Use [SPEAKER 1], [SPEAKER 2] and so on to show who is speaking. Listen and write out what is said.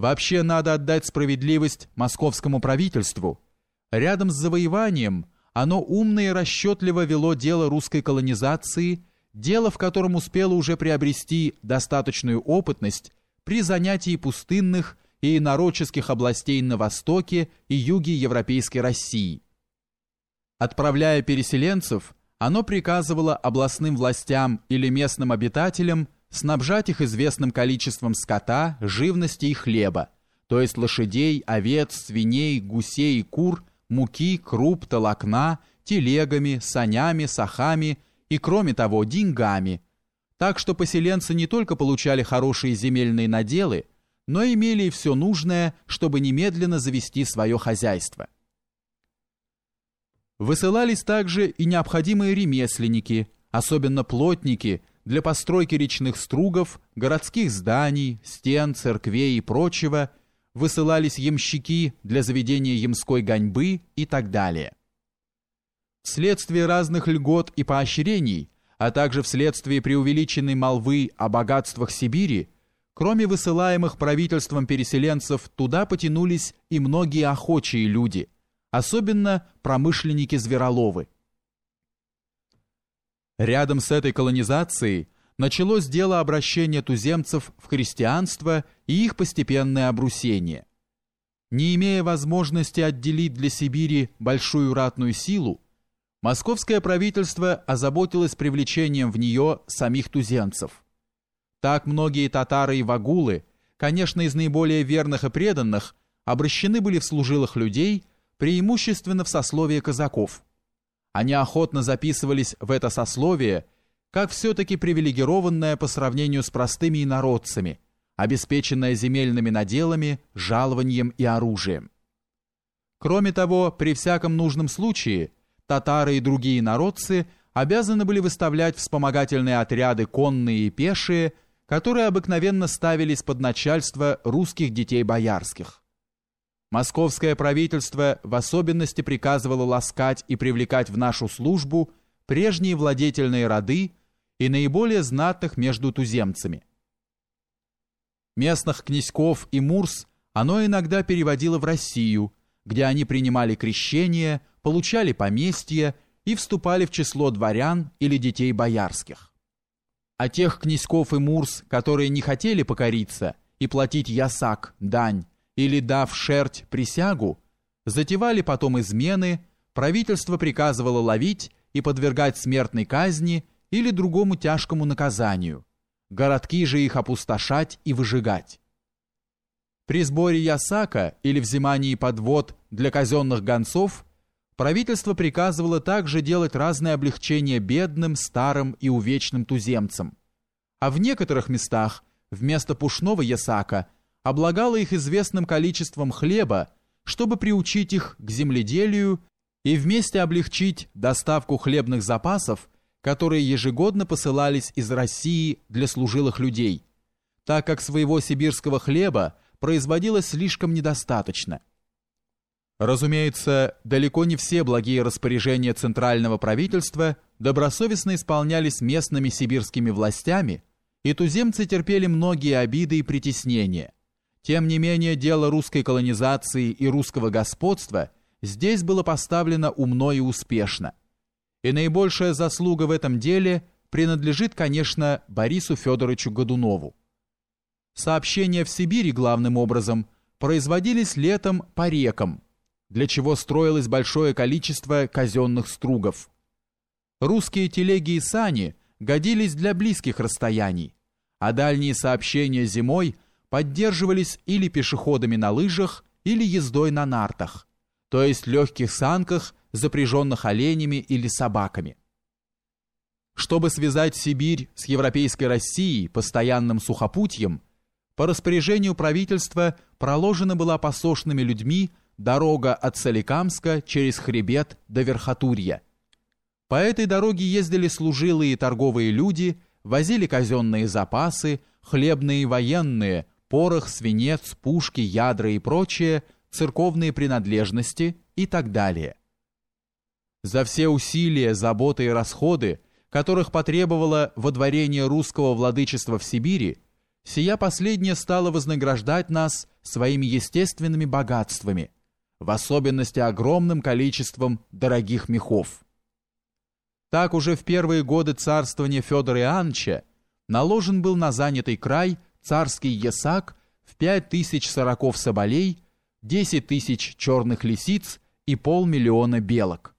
[SPEAKER 1] Вообще надо отдать справедливость московскому правительству. Рядом с завоеванием оно умно и расчетливо вело дело русской колонизации, дело, в котором успело уже приобрести достаточную опытность при занятии пустынных и инородческих областей на востоке и юге Европейской России. Отправляя переселенцев, оно приказывало областным властям или местным обитателям снабжать их известным количеством скота, живности и хлеба, то есть лошадей, овец, свиней, гусей и кур, муки, круп, толокна, телегами, санями, сахами и, кроме того, деньгами, так что поселенцы не только получали хорошие земельные наделы, но имели и все нужное, чтобы немедленно завести свое хозяйство. Высылались также и необходимые ремесленники, особенно плотники, для постройки речных стругов, городских зданий, стен, церквей и прочего, высылались ямщики для заведения ямской гоньбы и так далее. Вследствие разных льгот и поощрений, а также вследствие преувеличенной молвы о богатствах Сибири, кроме высылаемых правительством переселенцев, туда потянулись и многие охочие люди, особенно промышленники-звероловы. Рядом с этой колонизацией началось дело обращения туземцев в христианство и их постепенное обрусение. Не имея возможности отделить для Сибири большую ратную силу, московское правительство озаботилось привлечением в нее самих туземцев. Так многие татары и вагулы, конечно, из наиболее верных и преданных, обращены были в служилых людей, преимущественно в сословие казаков – они охотно записывались в это сословие, как все-таки привилегированное по сравнению с простыми инородцами, обеспеченное земельными наделами, жалованием и оружием. Кроме того, при всяком нужном случае, татары и другие народцы обязаны были выставлять вспомогательные отряды конные и пешие, которые обыкновенно ставились под начальство русских детей боярских. Московское правительство в особенности приказывало ласкать и привлекать в нашу службу прежние владетельные роды и наиболее знатных между туземцами. Местных князьков и мурс оно иногда переводило в Россию, где они принимали крещение, получали поместья и вступали в число дворян или детей боярских. А тех князьков и мурс, которые не хотели покориться и платить ясак, дань, или, дав шерть присягу, затевали потом измены, правительство приказывало ловить и подвергать смертной казни или другому тяжкому наказанию, городки же их опустошать и выжигать. При сборе ясака или взимании подвод для казенных гонцов правительство приказывало также делать разные облегчения бедным, старым и увечным туземцам, а в некоторых местах вместо пушного ясака – облагала их известным количеством хлеба, чтобы приучить их к земледелию и вместе облегчить доставку хлебных запасов, которые ежегодно посылались из России для служилых людей, так как своего сибирского хлеба производилось слишком недостаточно. Разумеется, далеко не все благие распоряжения центрального правительства добросовестно исполнялись местными сибирскими властями, и туземцы терпели многие обиды и притеснения – тем не менее, дело русской колонизации и русского господства здесь было поставлено умно и успешно. И наибольшая заслуга в этом деле принадлежит, конечно, Борису Федоровичу Годунову. Сообщения в Сибири главным образом производились летом по рекам, для чего строилось большое количество казенных стругов. Русские телеги и сани годились для близких расстояний, а дальние сообщения зимой – поддерживались или пешеходами на лыжах, или ездой на нартах, то есть легких санках, запряженных оленями или собаками. Чтобы связать Сибирь с европейской Россией постоянным сухопутьем, по распоряжению правительства проложена была посошными людьми дорога от Соликамска через хребет до Верхотурья. По этой дороге ездили служилые и торговые люди, возили казенные запасы, хлебные и военные, порох, свинец, пушки, ядра и прочее, церковные принадлежности и так далее. За все усилия, заботы и расходы, которых потребовало водворение русского владычества в Сибири, сия последняя стала вознаграждать нас своими естественными богатствами, в особенности огромным количеством дорогих мехов. Так уже в первые годы царствования Федора Иоанновича наложен был на занятый край царский ясак в пять тысяч сороков соболей, десять тысяч черных лисиц и полмиллиона белок.